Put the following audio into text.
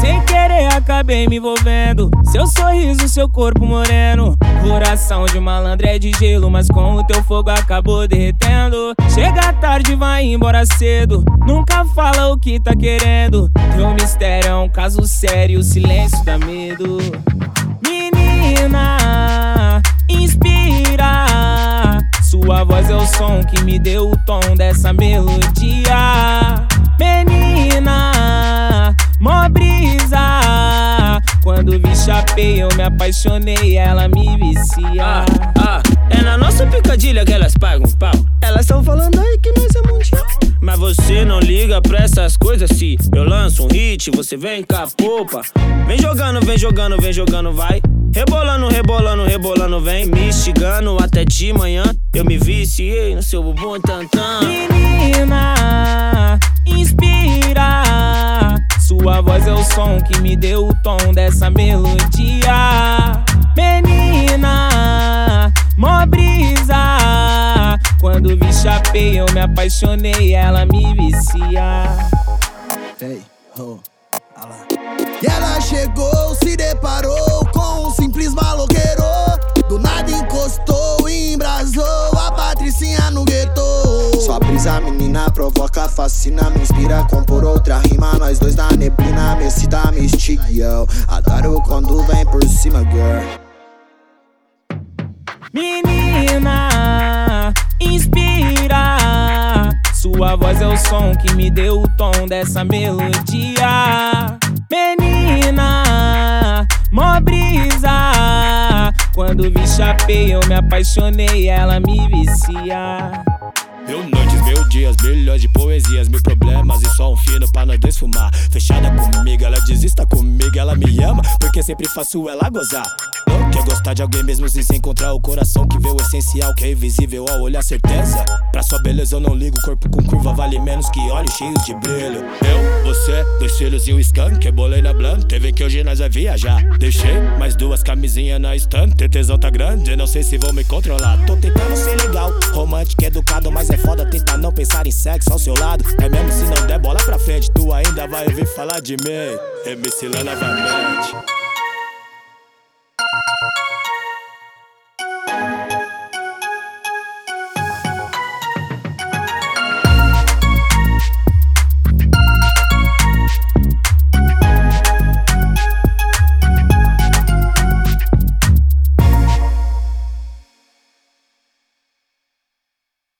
Sem querer acabei me envolvendo. Seu sorriso, seu corpo moreno. Coração de malandro é de gelo Mas com o teu fogo acabou derretendo. Chega tarde, vai embora cedo. Nunca fala o que tá querendo. Teu mistério é um caso sério Silêncio dá medo me deu o tom dessa melodia Menina, mó brisa Quando vi chapei eu me apaixonei, ela me vicia Ah, ah, é na nossa picadilha que elas pagam pau. Elas estão falando aí que nós é mundial. Mas você não liga pra essas coisas se eu lanço um hit, você vem com a popa. Vem jogando, vem jogando, vem jogando, vai. Rebolando, rebolando, rebolando, vem me instigando até de manhã. Eu me viciei no seu bumbum tantã. Menina, inspira Sua voz é o som que me deu o tom dessa melodia Menina, mó brisa Quando vi chapei eu me apaixonei, ela me vicia Hey, ho, alá. E ela chegou, se deparou a patricinha no gueto. Sua brisa, menina, provoca, fascina, me inspira compor outra rima. Nós dois na neblina, me excita, me. Adoro quando vem por cima, girl. Menina, inspira Sua voz é o som que me deu o tom dessa melodia Quando vi chapei eu me apaixonei, ela me vicia Mil noites, mil dias, milhões de poesias, mil problemas e só um fino pra nós dois fumar. Fechada comigo, ela desista comigo, ela me ama, porque sempre faço ela gozar. Quer gostar de alguém mesmo sem se encontrar o coração que vê o essencial, que é invisível ao olhar certeza. Pra sua beleza eu não ligo, corpo com curva vale menos que olhos cheios de brilho. Eu, você, dois filhos e um skunk, bolei na blunt, teve que hoje nós vai viajar. Deixei mais duas camisinhas na estante, tesão tá grande, não sei se vou me controlar. Tô tentando ser legal, romântico, educado, mas é foda tentar não pensar em sexo ao seu lado. É mesmo se não der bola pra frente, tu ainda vai ouvir falar de mim. MC Lá novamente.